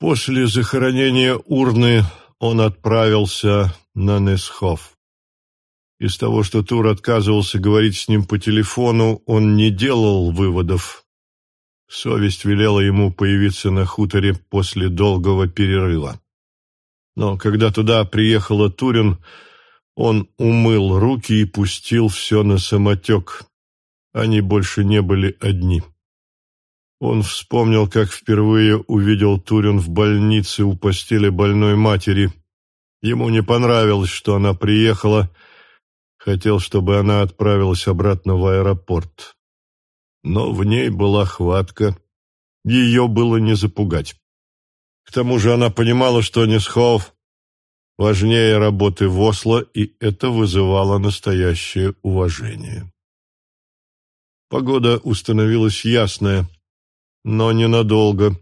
После захоронения урны он отправился на Несхоф. Из того, что Тур отказывался говорить с ним по телефону, он не делал выводов. Совесть велела ему появиться на хуторе после долгого перерыва. Но когда туда приехала Турин, он умыл руки и пустил все на самотек. Они больше не были одни. Он вспомнил, как впервые увидел Турин в больнице у постели больной матери. Ему не понравилось, что она приехала, хотел, чтобы она отправилась обратно в аэропорт. Но в ней была хватка, ее было не запугать. К тому же она понимала, что Несхов важнее работы в Осло, и это вызывало настоящее уважение. Погода установилась ясная, но ненадолго.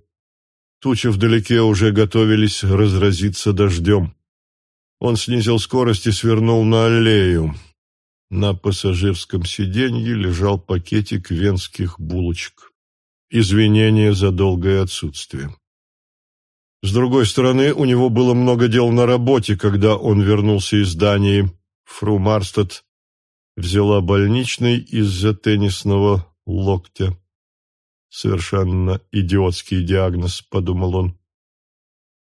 Тучи вдалеке уже готовились разразиться дождем. Он снизил скорость и свернул на аллею. На пассажирском сиденье лежал пакетик венских булочек. Извинение за долгое отсутствие. С другой стороны, у него было много дел на работе, когда он вернулся из Дании. Фру Марстад взяла больничный из-за теннисного локтя. Совершенно идиотский диагноз, подумал он.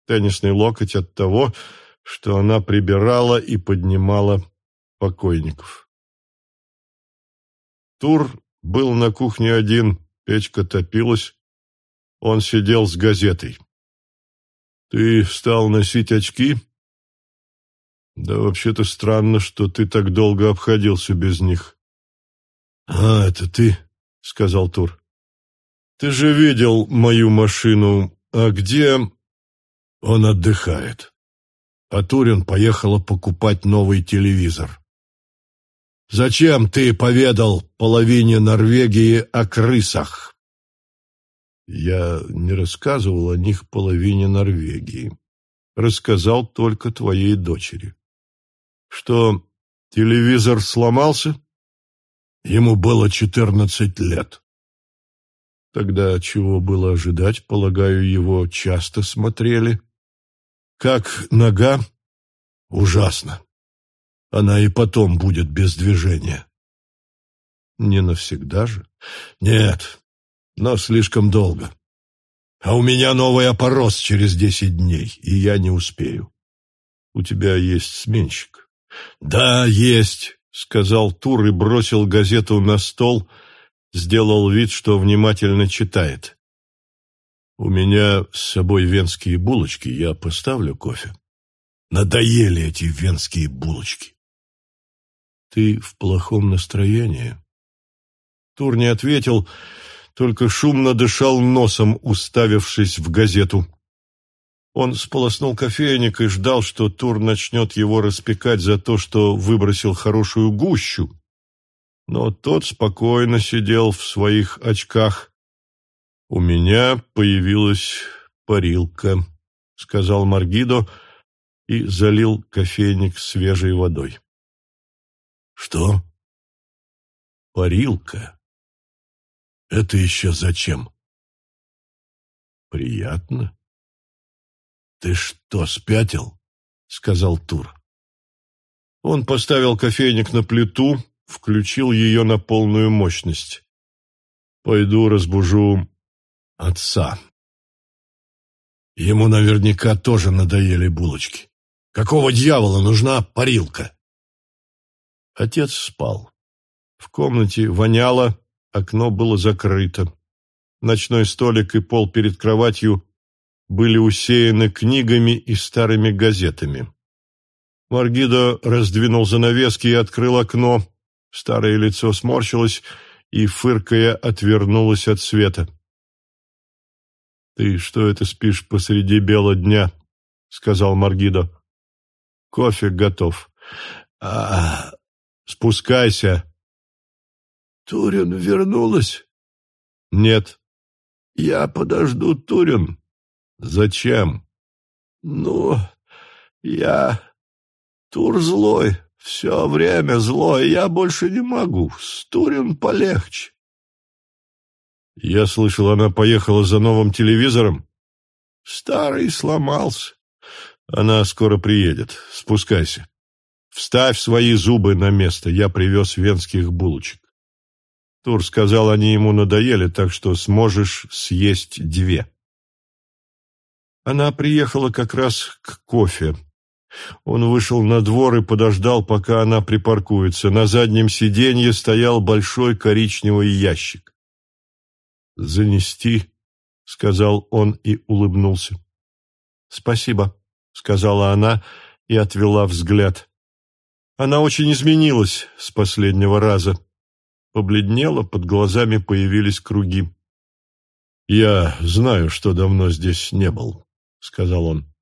Теннисный локоть от того, что она прибирала и поднимала покойников. Тур был на кухне один, печка топилась. Он сидел с газетой. «Ты стал носить очки?» «Да вообще-то странно, что ты так долго обходился без них». «А, это ты?» — сказал Тур. «Ты же видел мою машину. А где...» «Он отдыхает». А Турин поехала покупать новый телевизор. Зачем ты поведал половине Норвегии о крысах? Я не рассказывал о них половине Норвегии. Рассказал только твоей дочери. Что, телевизор сломался? Ему было четырнадцать лет. Тогда чего было ожидать? Полагаю, его часто смотрели. Как нога? Ужасно она и потом будет без движения. Не навсегда же? Нет, но слишком долго. А у меня новый опорос через десять дней, и я не успею. У тебя есть сменщик? Да, есть, сказал Тур и бросил газету на стол, сделал вид, что внимательно читает. У меня с собой венские булочки, я поставлю кофе. Надоели эти венские булочки. Ты в плохом настроении?» Тур не ответил, только шумно дышал носом, уставившись в газету. Он сполоснул кофейник и ждал, что Тур начнет его распекать за то, что выбросил хорошую гущу. Но тот спокойно сидел в своих очках. «У меня появилась парилка», — сказал Маргидо и залил кофейник свежей водой. Что? Парилка? Это еще зачем? Приятно. Ты что, спятил? Сказал Тур. Он поставил кофейник на плиту, включил ее на полную мощность. Пойду разбужу отца. Ему наверняка тоже надоели булочки. Какого дьявола нужна парилка? Отец спал. В комнате воняло, окно было закрыто. Ночной столик и пол перед кроватью были усеяны книгами и старыми газетами. Маргидо раздвинул занавески и открыл окно. Старое лицо сморщилось и, фыркая, отвернулось от света. «Ты что это спишь посреди бела дня?» — сказал Маргидо. «Кофе готов». «А, Спускайся. Турин вернулась? Нет. Я подожду Турин. Зачем? Ну, я... Тур злой, все время злой, я больше не могу. С Турин полегче. Я слышал, она поехала за новым телевизором. Старый сломался. Она скоро приедет. Спускайся. Вставь свои зубы на место. Я привез венских булочек. Тур сказал, они ему надоели, так что сможешь съесть две. Она приехала как раз к кофе. Он вышел на двор и подождал, пока она припаркуется. На заднем сиденье стоял большой коричневый ящик. «Занести», — сказал он и улыбнулся. «Спасибо», — сказала она и отвела взгляд. Она очень изменилась с последнего раза. Побледнела, под глазами появились круги. «Я знаю, что давно здесь не был», — сказал он.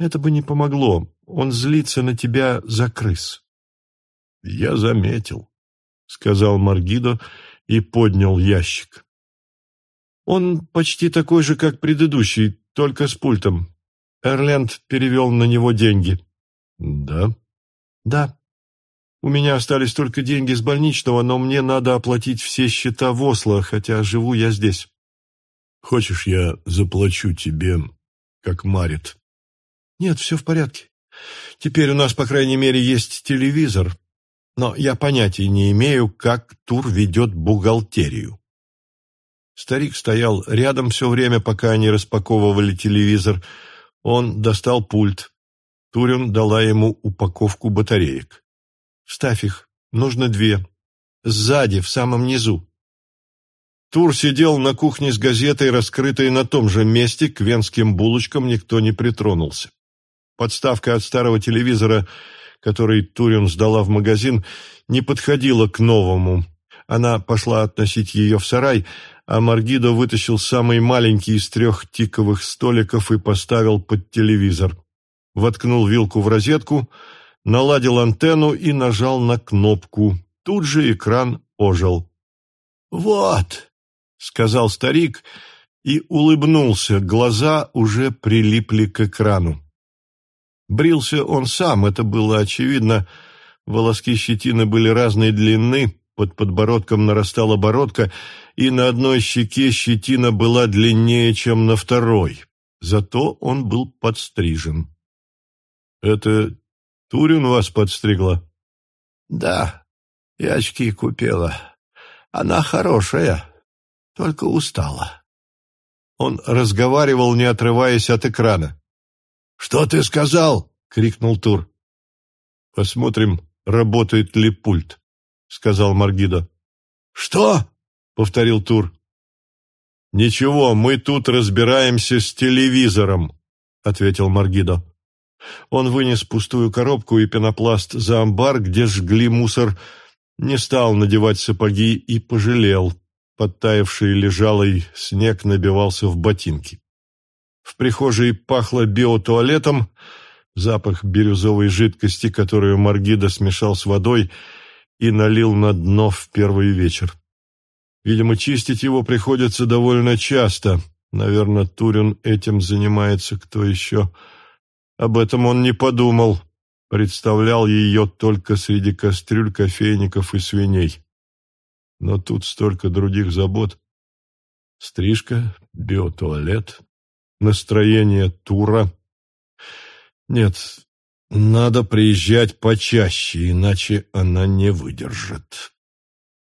Это бы не помогло. Он злится на тебя за крыс. — Я заметил, — сказал Маргидо и поднял ящик. Он почти такой же, как предыдущий, только с пультом. Эрленд перевел на него деньги. — Да? — Да. У меня остались только деньги с больничного, но мне надо оплатить все счета в Осло, хотя живу я здесь. — Хочешь, я заплачу тебе, как Марит? Нет, все в порядке. Теперь у нас, по крайней мере, есть телевизор, но я понятия не имею, как Тур ведет бухгалтерию. Старик стоял рядом все время, пока они распаковывали телевизор. Он достал пульт. Турин дала ему упаковку батареек. «Вставь их. Нужно две. Сзади, в самом низу». Тур сидел на кухне с газетой, раскрытой на том же месте, к венским булочкам никто не притронулся. Подставка от старого телевизора, который Турин сдала в магазин, не подходила к новому. Она пошла относить ее в сарай, а Маргидо вытащил самый маленький из трех тиковых столиков и поставил под телевизор. Воткнул вилку в розетку, наладил антенну и нажал на кнопку. Тут же экран ожил. «Вот», — сказал старик и улыбнулся, глаза уже прилипли к экрану. Брился он сам, это было очевидно. Волоски щетины были разной длины, под подбородком нарастала бородка, и на одной щеке щетина была длиннее, чем на второй. Зато он был подстрижен. — Это Турин вас подстригла? — Да, и очки купила. Она хорошая, только устала. Он разговаривал, не отрываясь от экрана. «Что ты сказал?» — крикнул Тур. «Посмотрим, работает ли пульт», — сказал Маргидо. «Что?» — повторил Тур. «Ничего, мы тут разбираемся с телевизором», — ответил Маргидо. Он вынес пустую коробку и пенопласт за амбар, где жгли мусор, не стал надевать сапоги и пожалел. Подтаявший лежалый снег набивался в ботинки. В прихожей пахло биотуалетом, запах бирюзовой жидкости, которую Маргида смешал с водой и налил на дно в первый вечер. Видимо, чистить его приходится довольно часто. Наверное, Турин этим занимается кто еще. Об этом он не подумал. Представлял ее только среди кастрюль, кофейников и свиней. Но тут столько других забот. Стрижка, биотуалет, настроение тура. Нет, надо приезжать почаще, иначе она не выдержит.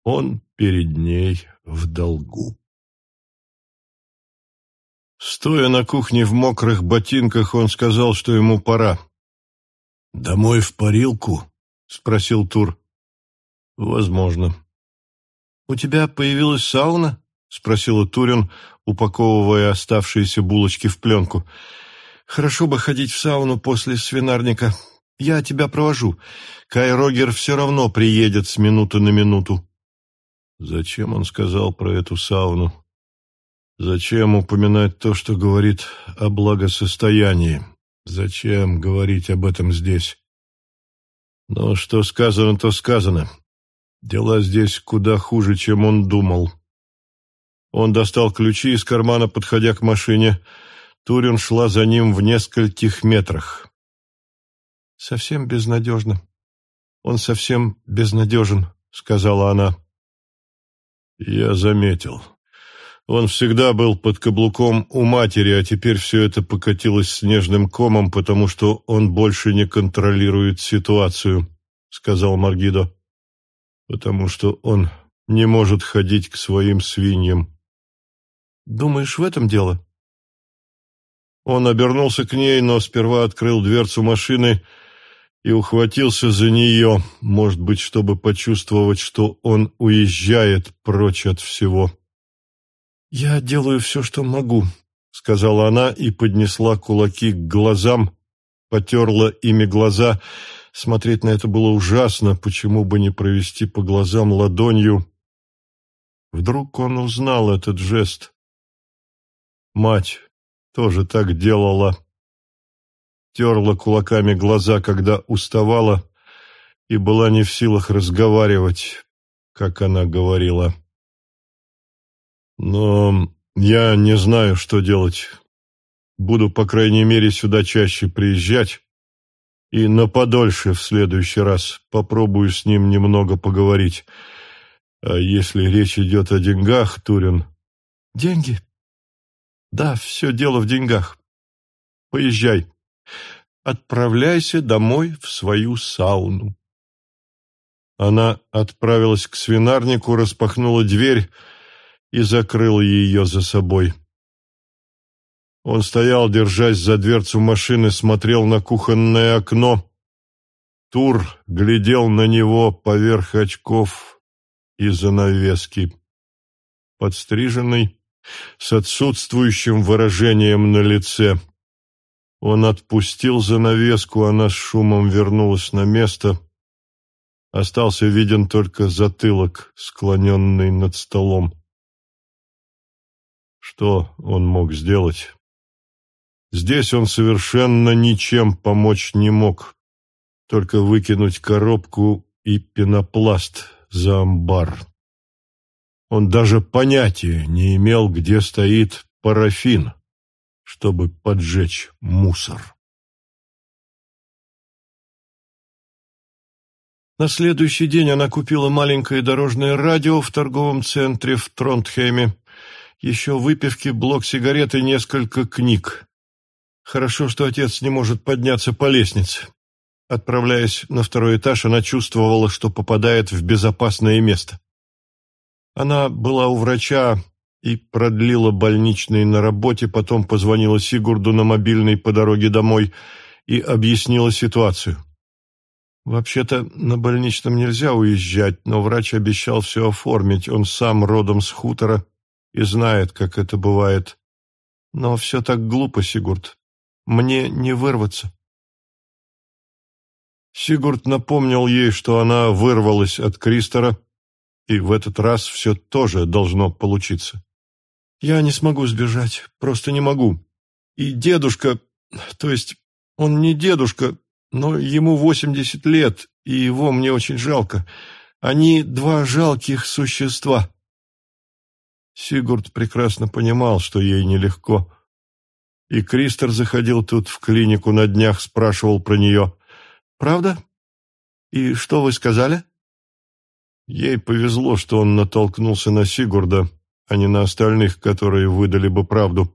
Он перед ней в долгу. Стоя на кухне в мокрых ботинках, он сказал, что ему пора. «Домой в парилку?» — спросил Тур. «Возможно». «У тебя появилась сауна?» — спросила Турин, упаковывая оставшиеся булочки в пленку. «Хорошо бы ходить в сауну после свинарника. Я тебя провожу. Кай Рогер все равно приедет с минуты на минуту». Зачем он сказал про эту сауну? Зачем упоминать то, что говорит о благосостоянии? Зачем говорить об этом здесь? Но что сказано, то сказано. Дела здесь куда хуже, чем он думал. Он достал ключи из кармана, подходя к машине. Турин шла за ним в нескольких метрах. «Совсем безнадежно. Он совсем безнадежен», — сказала она. «Я заметил. Он всегда был под каблуком у матери, а теперь все это покатилось снежным комом, потому что он больше не контролирует ситуацию, сказал Маргидо. Потому что он не может ходить к своим свиньям. Думаешь, в этом дело? Он обернулся к ней, но сперва открыл дверцу машины и ухватился за нее, может быть, чтобы почувствовать, что он уезжает прочь от всего. «Я делаю все, что могу», — сказала она и поднесла кулаки к глазам, потерла ими глаза. Смотреть на это было ужасно, почему бы не провести по глазам ладонью. Вдруг он узнал этот жест. Мать тоже так делала. Терла кулаками глаза, когда уставала, и была не в силах разговаривать, как она говорила. Но я не знаю, что делать. Буду, по крайней мере, сюда чаще приезжать. И на подольше в следующий раз попробую с ним немного поговорить. А если речь идет о деньгах, Турин... Деньги? Да, все дело в деньгах. Поезжай. Отправляйся домой в свою сауну. Она отправилась к свинарнику, распахнула дверь и закрыл ее за собой. Он стоял, держась за дверцу машины, смотрел на кухонное окно. Тур глядел на него поверх очков и занавески. Подстриженный, с отсутствующим выражением на лице. Он отпустил занавеску, она с шумом вернулась на место. Остался виден только затылок, склоненный над столом. Что он мог сделать? Здесь он совершенно ничем помочь не мог, только выкинуть коробку и пенопласт за амбар. Он даже понятия не имел, где стоит парафин, чтобы поджечь мусор. На следующий день она купила маленькое дорожное радио в торговом центре в Тронтхейме еще выпивки, блок сигарет и несколько книг. Хорошо, что отец не может подняться по лестнице. Отправляясь на второй этаж, она чувствовала, что попадает в безопасное место. Она была у врача и продлила больничный на работе, потом позвонила Сигурду на мобильный по дороге домой и объяснила ситуацию. Вообще-то на больничном нельзя уезжать, но врач обещал все оформить, он сам родом с хутора и знает, как это бывает. Но все так глупо, Сигурд. Мне не вырваться. Сигурд напомнил ей, что она вырвалась от Кристора, и в этот раз все тоже должно получиться. «Я не смогу сбежать, просто не могу. И дедушка, то есть он не дедушка, но ему восемьдесят лет, и его мне очень жалко. Они два жалких существа». Сигурд прекрасно понимал, что ей нелегко. И Кристер заходил тут в клинику на днях, спрашивал про нее. «Правда? И что вы сказали?» Ей повезло, что он натолкнулся на Сигурда, а не на остальных, которые выдали бы правду.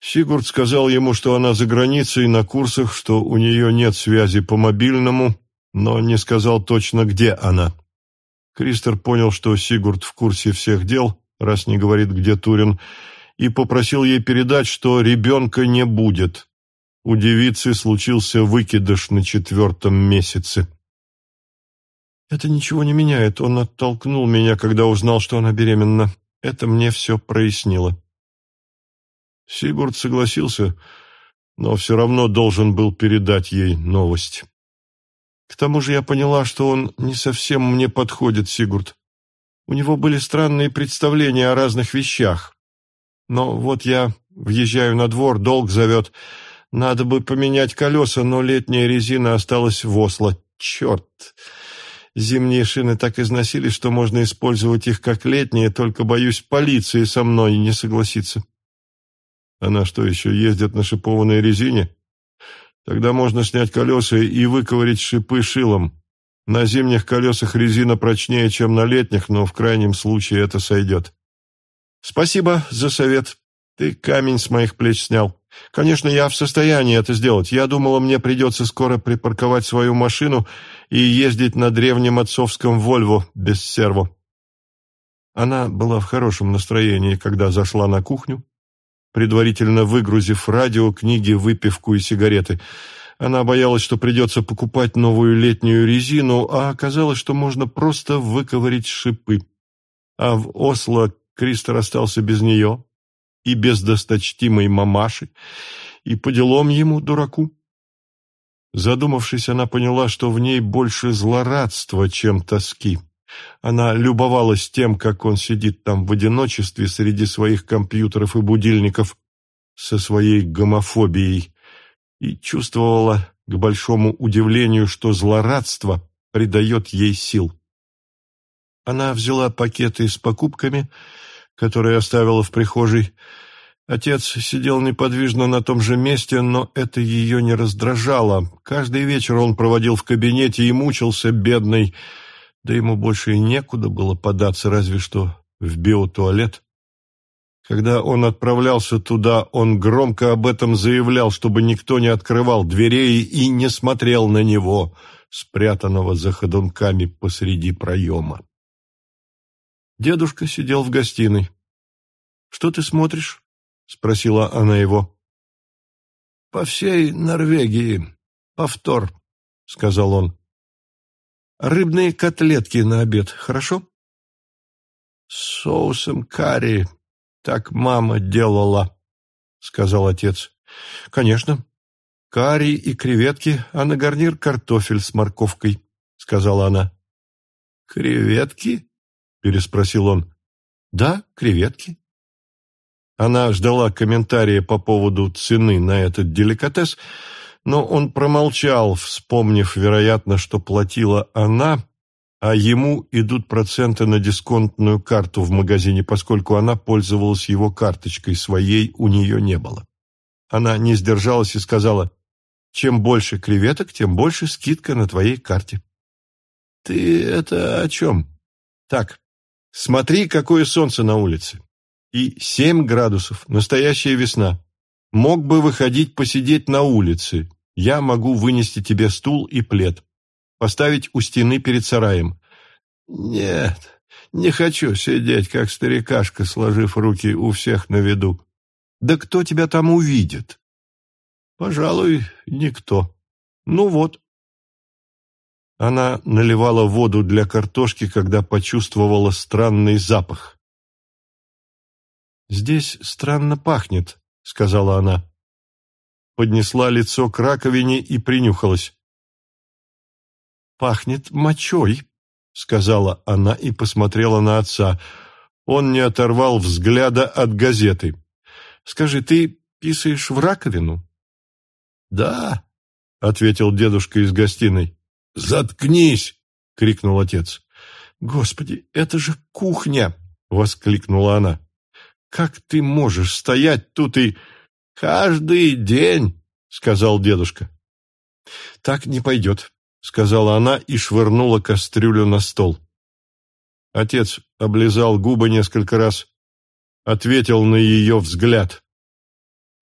Сигурд сказал ему, что она за границей на курсах, что у нее нет связи по мобильному, но не сказал точно, где она. Кристер понял, что Сигурд в курсе всех дел, раз не говорит, где Турин, и попросил ей передать, что ребенка не будет. У девицы случился выкидыш на четвертом месяце. «Это ничего не меняет. Он оттолкнул меня, когда узнал, что она беременна. Это мне все прояснило». Сигурд согласился, но все равно должен был передать ей новость. «К тому же я поняла, что он не совсем мне подходит, Сигурд. У него были странные представления о разных вещах. Но вот я въезжаю на двор, долг зовет. Надо бы поменять колеса, но летняя резина осталась в Осло. Черт! Зимние шины так износились, что можно использовать их как летние, только, боюсь, полиции со мной не согласится. Она что, еще ездит на шипованной резине? Тогда можно снять колеса и выковырить шипы шилом. На зимних колесах резина прочнее, чем на летних, но в крайнем случае это сойдет. Спасибо за совет. Ты камень с моих плеч снял. Конечно, я в состоянии это сделать. Я думала, мне придется скоро припарковать свою машину и ездить на древнем отцовском «Вольво» без серво. Она была в хорошем настроении, когда зашла на кухню, предварительно выгрузив радио, книги, выпивку и сигареты. Она боялась, что придется покупать новую летнюю резину, а оказалось, что можно просто выковырить шипы. А в Осло Кристор остался без нее и без досточтимой мамаши, и по делам ему, дураку. Задумавшись, она поняла, что в ней больше злорадства, чем тоски. Она любовалась тем, как он сидит там в одиночестве среди своих компьютеров и будильников со своей гомофобией и чувствовала, к большому удивлению, что злорадство придает ей сил. Она взяла пакеты с покупками, которые оставила в прихожей. Отец сидел неподвижно на том же месте, но это ее не раздражало. Каждый вечер он проводил в кабинете и мучился, бедный, да ему больше и некуда было податься, разве что в биотуалет. Когда он отправлялся туда, он громко об этом заявлял, чтобы никто не открывал дверей и не смотрел на него, спрятанного за ходунками посреди проема. Дедушка сидел в гостиной. «Что ты смотришь?» — спросила она его. «По всей Норвегии. Повтор», — сказал он. Рыбные котлетки на обед, хорошо? С соусом карри. Так мама делала, сказал отец. Конечно. Карри и креветки, а на гарнир картофель с морковкой, сказала она. Креветки? Переспросил он. Да, креветки. Она ждала комментария по поводу цены на этот деликатес, но он промолчал, вспомнив, вероятно, что платила она, а ему идут проценты на дисконтную карту в магазине, поскольку она пользовалась его карточкой, своей у нее не было. Она не сдержалась и сказала, «Чем больше креветок, тем больше скидка на твоей карте». «Ты это о чем?» «Так, смотри, какое солнце на улице. И семь градусов, настоящая весна. Мог бы выходить посидеть на улице. Я могу вынести тебе стул и плед. Поставить у стены перед сараем. Нет, не хочу сидеть, как старикашка, сложив руки у всех на виду. Да кто тебя там увидит? Пожалуй, никто. Ну вот. Она наливала воду для картошки, когда почувствовала странный запах. «Здесь странно пахнет», — сказала она. Поднесла лицо к раковине и принюхалась. «Пахнет мочой», — сказала она и посмотрела на отца. Он не оторвал взгляда от газеты. «Скажи, ты писаешь в раковину?» «Да», — ответил дедушка из гостиной. «Заткнись!» — крикнул отец. «Господи, это же кухня!» — воскликнула она. Как ты можешь стоять тут и... Каждый день, сказал дедушка. Так не пойдет, сказала она и швырнула кастрюлю на стол. Отец облизал губы несколько раз, ответил на ее взгляд.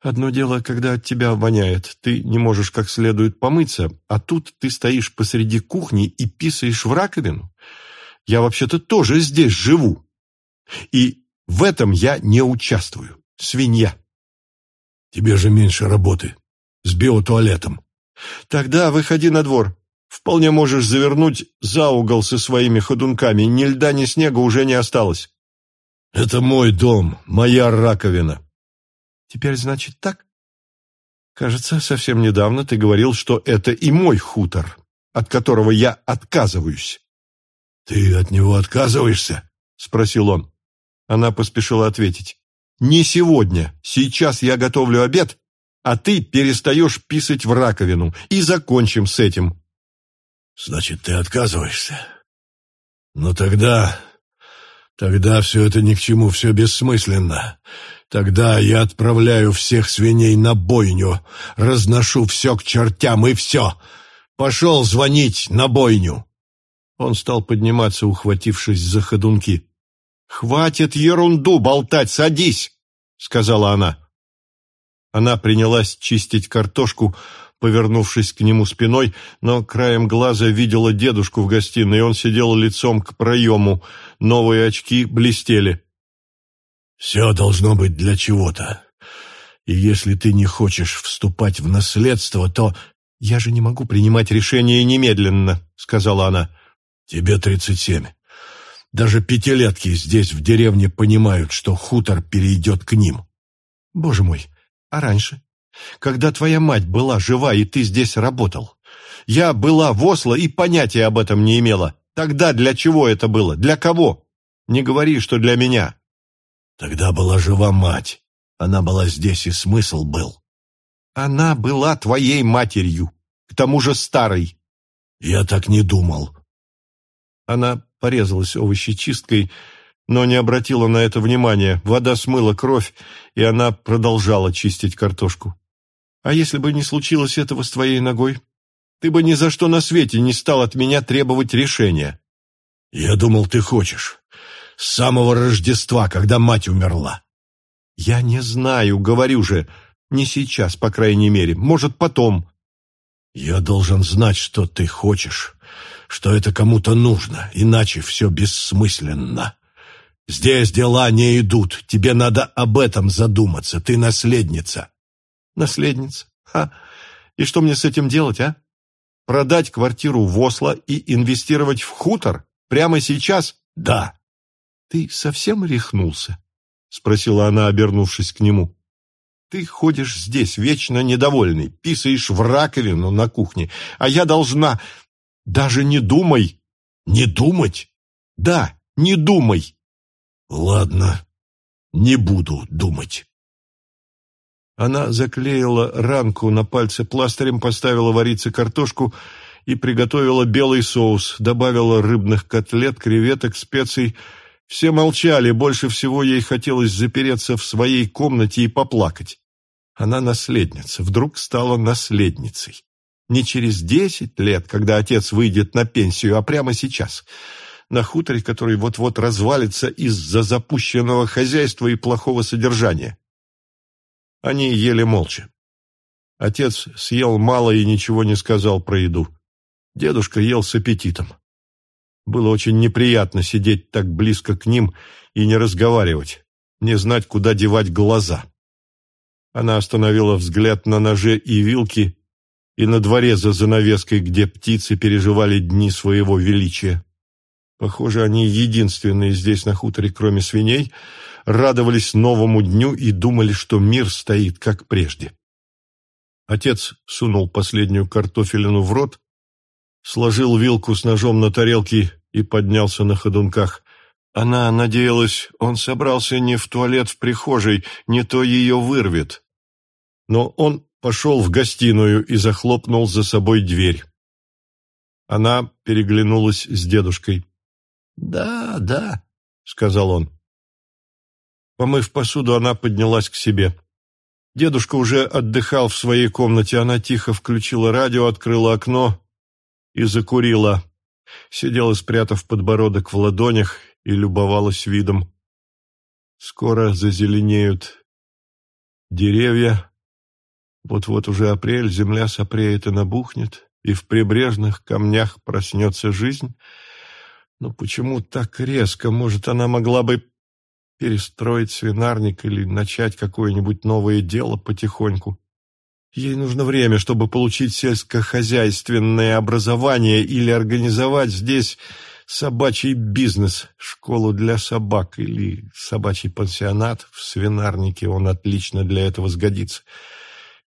«Одно дело, когда от тебя воняет, ты не можешь как следует помыться, а тут ты стоишь посреди кухни и писаешь в раковину. Я вообще-то тоже здесь живу. И в этом я не участвую. Свинья. Тебе же меньше работы. С биотуалетом. Тогда выходи на двор. Вполне можешь завернуть за угол со своими ходунками. Ни льда, ни снега уже не осталось. Это мой дом, моя раковина. Теперь, значит, так? Кажется, совсем недавно ты говорил, что это и мой хутор, от которого я отказываюсь. Ты от него отказываешься? Спросил он. Она поспешила ответить. «Не сегодня. Сейчас я готовлю обед, а ты перестаешь писать в раковину. И закончим с этим». «Значит, ты отказываешься? Ну тогда... Тогда все это ни к чему, все бессмысленно. Тогда я отправляю всех свиней на бойню, разношу все к чертям и все. Пошел звонить на бойню». Он стал подниматься, ухватившись за ходунки. «Хватит ерунду болтать, садись!» — сказала она. Она принялась чистить картошку, повернувшись к нему спиной, но краем глаза видела дедушку в гостиной, он сидел лицом к проему, новые очки блестели. «Все должно быть для чего-то. И если ты не хочешь вступать в наследство, то...» «Я же не могу принимать решение немедленно», — сказала она. «Тебе тридцать семь. Даже пятилетки здесь, в деревне, понимают, что хутор перейдет к ним». «Боже мой, а раньше? Когда твоя мать была жива, и ты здесь работал? Я была в Осло и понятия об этом не имела. Тогда для чего это было? Для кого? Не говори, что для меня». «Тогда была жива мать. Она была здесь, и смысл был». Она была твоей матерью, к тому же старой. Я так не думал. Она порезалась овощечисткой, но не обратила на это внимания. Вода смыла кровь, и она продолжала чистить картошку. А если бы не случилось этого с твоей ногой? Ты бы ни за что на свете не стал от меня требовать решения. Я думал, ты хочешь. С самого Рождества, когда мать умерла. Я не знаю, говорю же. Не сейчас, по крайней мере. Может, потом. Я должен знать, что ты хочешь, что это кому-то нужно, иначе все бессмысленно. Здесь дела не идут. Тебе надо об этом задуматься. Ты наследница. Наследница? Ха! И что мне с этим делать, а? Продать квартиру в Осло и инвестировать в хутор? Прямо сейчас? Да. Ты совсем рехнулся? Спросила она, обернувшись к нему. Ты ходишь здесь, вечно недовольный, писаешь в раковину на кухне, а я должна... Даже не думай. Не думать? Да, не думай. Ладно, не буду думать. Она заклеила ранку на пальце пластырем, поставила вариться картошку и приготовила белый соус, добавила рыбных котлет, креветок, специй, все молчали, больше всего ей хотелось запереться в своей комнате и поплакать. Она наследница, вдруг стала наследницей. Не через десять лет, когда отец выйдет на пенсию, а прямо сейчас. На хуторе, который вот-вот развалится из-за запущенного хозяйства и плохого содержания. Они ели молча. Отец съел мало и ничего не сказал про еду. Дедушка ел с аппетитом. Было очень неприятно сидеть так близко к ним и не разговаривать, не знать, куда девать глаза. Она остановила взгляд на ноже и вилки и на дворе за занавеской, где птицы переживали дни своего величия. Похоже, они единственные здесь на хуторе, кроме свиней, радовались новому дню и думали, что мир стоит, как прежде. Отец сунул последнюю картофелину в рот, сложил вилку с ножом на тарелке и поднялся на ходунках. Она надеялась, он собрался не в туалет в прихожей, не то ее вырвет. Но он пошел в гостиную и захлопнул за собой дверь. Она переглянулась с дедушкой. «Да, да», — сказал он. Помыв посуду, она поднялась к себе. Дедушка уже отдыхал в своей комнате. Она тихо включила радио, открыла окно и закурила. Сидела, спрятав подбородок в ладонях, и любовалась видом. Скоро зазеленеют деревья. Вот-вот уже апрель, земля сопреет и набухнет, и в прибрежных камнях проснется жизнь. Но почему так резко? Может, она могла бы перестроить свинарник или начать какое-нибудь новое дело потихоньку. Ей нужно время, чтобы получить сельскохозяйственное образование или организовать здесь собачий бизнес, школу для собак или собачий пансионат. В свинарнике он отлично для этого сгодится.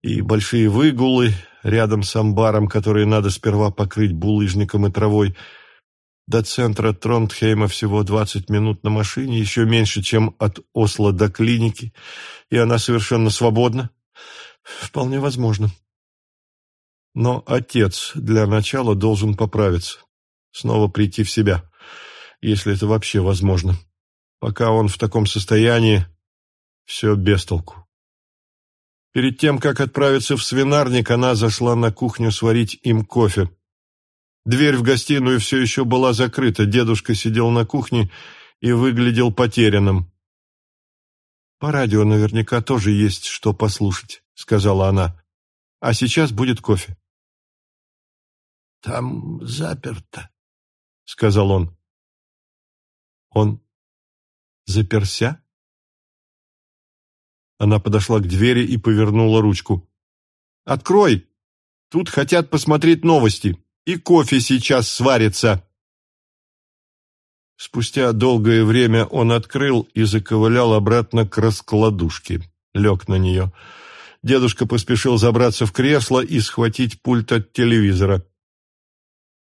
И большие выгулы рядом с амбаром, которые надо сперва покрыть булыжником и травой – до центра Тронтхейма всего 20 минут на машине, еще меньше, чем от Осло до клиники, и она совершенно свободна? Вполне возможно. Но отец для начала должен поправиться, снова прийти в себя, если это вообще возможно. Пока он в таком состоянии, все без толку. Перед тем, как отправиться в свинарник, она зашла на кухню сварить им кофе. Дверь в гостиную все еще была закрыта. Дедушка сидел на кухне и выглядел потерянным. «По радио наверняка тоже есть что послушать», — сказала она. «А сейчас будет кофе». «Там заперто», — сказал он. «Он заперся?» Она подошла к двери и повернула ручку. «Открой! Тут хотят посмотреть новости, и кофе сейчас сварится!» Спустя долгое время он открыл и заковылял обратно к раскладушке. Лег на нее. Дедушка поспешил забраться в кресло и схватить пульт от телевизора.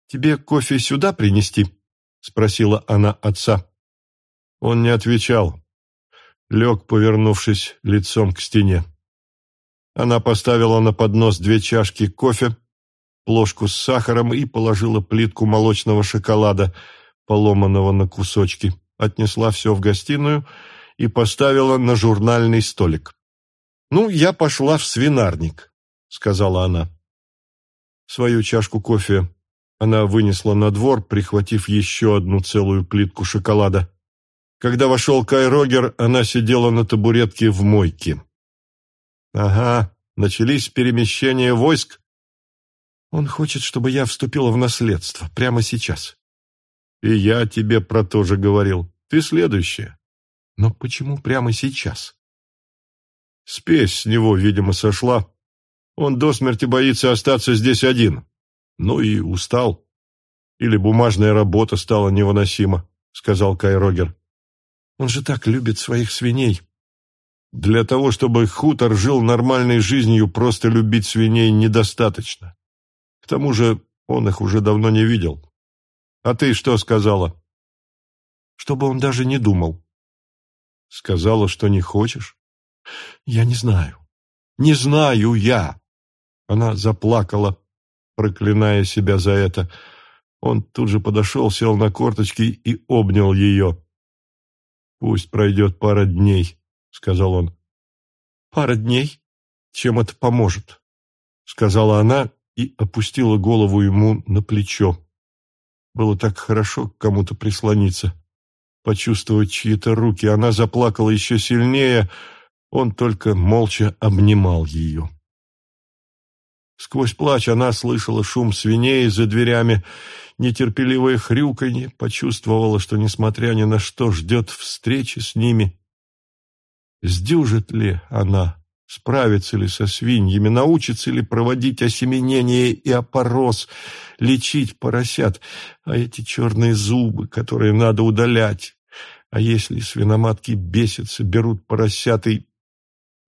«Тебе кофе сюда принести?» — спросила она отца. Он не отвечал. Лег, повернувшись лицом к стене. Она поставила на поднос две чашки кофе, ложку с сахаром и положила плитку молочного шоколада — поломанного на кусочки, отнесла все в гостиную и поставила на журнальный столик. «Ну, я пошла в свинарник», — сказала она. Свою чашку кофе она вынесла на двор, прихватив еще одну целую плитку шоколада. Когда вошел Кай Рогер, она сидела на табуретке в мойке. «Ага, начались перемещения войск. Он хочет, чтобы я вступила в наследство прямо сейчас. И я тебе про то же говорил. Ты следующая. Но почему прямо сейчас? Спесь с него, видимо, сошла. Он до смерти боится остаться здесь один. Ну и устал. Или бумажная работа стала невыносима, сказал Кай Рогер. Он же так любит своих свиней. Для того, чтобы хутор жил нормальной жизнью, просто любить свиней недостаточно. К тому же он их уже давно не видел. А ты что сказала? Чтобы он даже не думал. Сказала, что не хочешь? Я не знаю. Не знаю я. Она заплакала, проклиная себя за это. Он тут же подошел, сел на корточки и обнял ее. «Пусть пройдет пара дней», — сказал он. «Пара дней? Чем это поможет?» — сказала она и опустила голову ему на плечо. Было так хорошо к кому-то прислониться, почувствовать чьи-то руки. Она заплакала еще сильнее, он только молча обнимал ее. Сквозь плач она слышала шум свиней за дверями, нетерпеливое хрюканье, почувствовала, что, несмотря ни на что, ждет встречи с ними. Сдюжит ли она? Справится ли со свиньями, научится ли проводить осеменение и опорос, лечить поросят, а эти черные зубы, которые надо удалять. А если свиноматки бесятся, берут поросят и...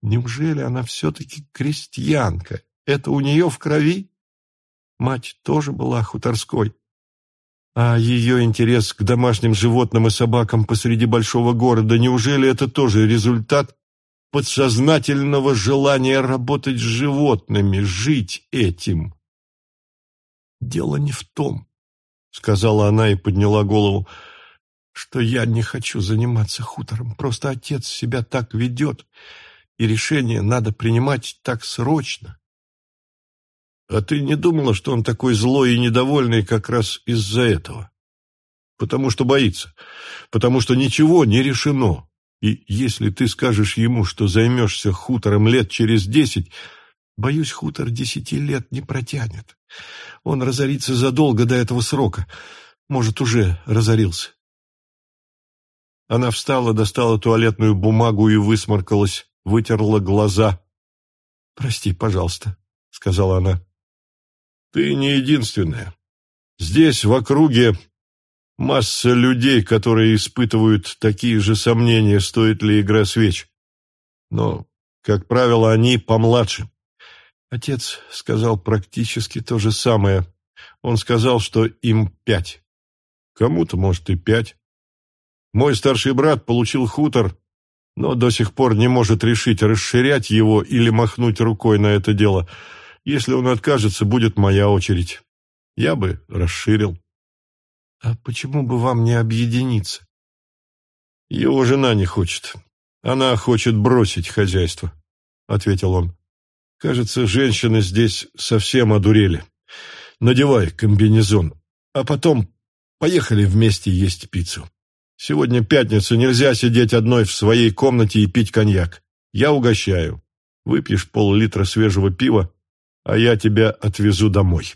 Неужели она все-таки крестьянка? Это у нее в крови? Мать тоже была хуторской. А ее интерес к домашним животным и собакам посреди большого города, неужели это тоже результат подсознательного желания работать с животными, жить этим. «Дело не в том», — сказала она и подняла голову, — «что я не хочу заниматься хутором. Просто отец себя так ведет, и решение надо принимать так срочно». «А ты не думала, что он такой злой и недовольный как раз из-за этого?» «Потому что боится, потому что ничего не решено». И если ты скажешь ему, что займешься хутором лет через десять, боюсь, хутор десяти лет не протянет. Он разорится задолго до этого срока. Может, уже разорился. Она встала, достала туалетную бумагу и высморкалась, вытерла глаза. «Прости, пожалуйста», — сказала она. «Ты не единственная. Здесь, в округе, Масса людей, которые испытывают такие же сомнения, стоит ли игра свеч. Но, как правило, они помладше. Отец сказал практически то же самое. Он сказал, что им пять. Кому-то, может, и пять. Мой старший брат получил хутор, но до сих пор не может решить, расширять его или махнуть рукой на это дело. Если он откажется, будет моя очередь. Я бы расширил. «А почему бы вам не объединиться?» «Его жена не хочет. Она хочет бросить хозяйство», — ответил он. «Кажется, женщины здесь совсем одурели. Надевай комбинезон, а потом поехали вместе есть пиццу. Сегодня пятница, нельзя сидеть одной в своей комнате и пить коньяк. Я угощаю. Выпьешь пол-литра свежего пива, а я тебя отвезу домой.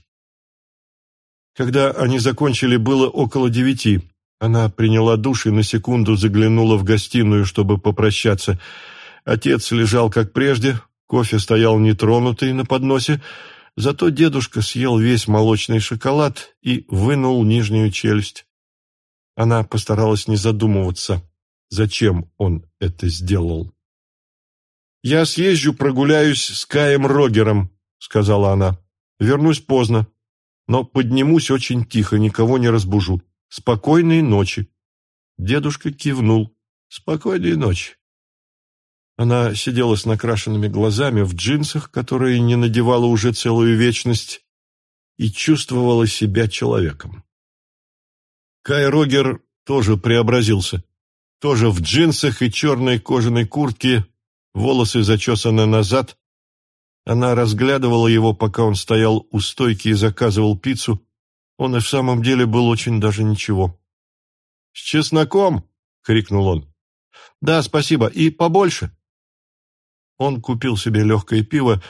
Когда они закончили, было около девяти. Она приняла душ и на секунду заглянула в гостиную, чтобы попрощаться. Отец лежал как прежде, кофе стоял нетронутый на подносе, зато дедушка съел весь молочный шоколад и вынул нижнюю челюсть. Она постаралась не задумываться, зачем он это сделал. «Я съезжу, прогуляюсь с Каем Рогером», — сказала она. «Вернусь поздно, но поднимусь очень тихо, никого не разбужу. Спокойной ночи». Дедушка кивнул. «Спокойной ночи». Она сидела с накрашенными глазами в джинсах, которые не надевала уже целую вечность, и чувствовала себя человеком. Кай Рогер тоже преобразился. Тоже в джинсах и черной кожаной куртке, волосы зачесаны назад. Она разглядывала его, пока он стоял у стойки и заказывал пиццу. Он и в самом деле был очень даже ничего. «С чесноком!» — крикнул он. «Да, спасибо. И побольше!» Он купил себе легкое пиво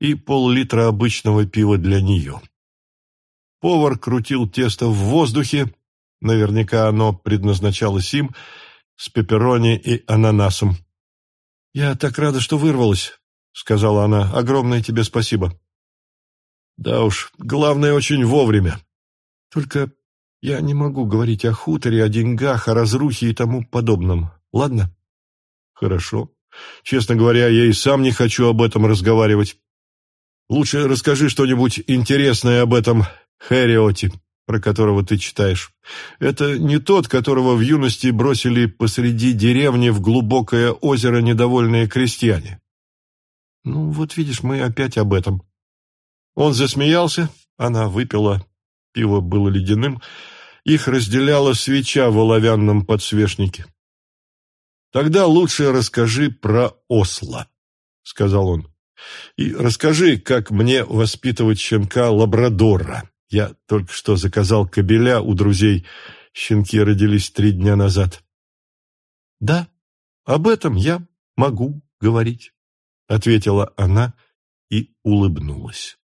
и пол-литра обычного пива для нее. Повар крутил тесто в воздухе, наверняка оно предназначалось им, с пепперони и ананасом. «Я так рада, что вырвалась», — сказала она. «Огромное тебе спасибо». «Да уж, главное, очень вовремя. Только я не могу говорить о хуторе, о деньгах, о разрухе и тому подобном. Ладно?» «Хорошо. Честно говоря, я и сам не хочу об этом разговаривать. Лучше расскажи что-нибудь интересное об этом Хэриоте, про которого ты читаешь. Это не тот, которого в юности бросили посреди деревни в глубокое озеро недовольные крестьяне. Ну, вот видишь, мы опять об этом. Он засмеялся, она выпила, пиво было ледяным, их разделяла свеча в оловянном подсвечнике. Тогда лучше расскажи про Осло, — сказал он. И расскажи, как мне воспитывать щенка лабрадора. Я только что заказал кобеля у друзей. Щенки родились три дня назад. Да, об этом я могу говорить, — ответила она и улыбнулась.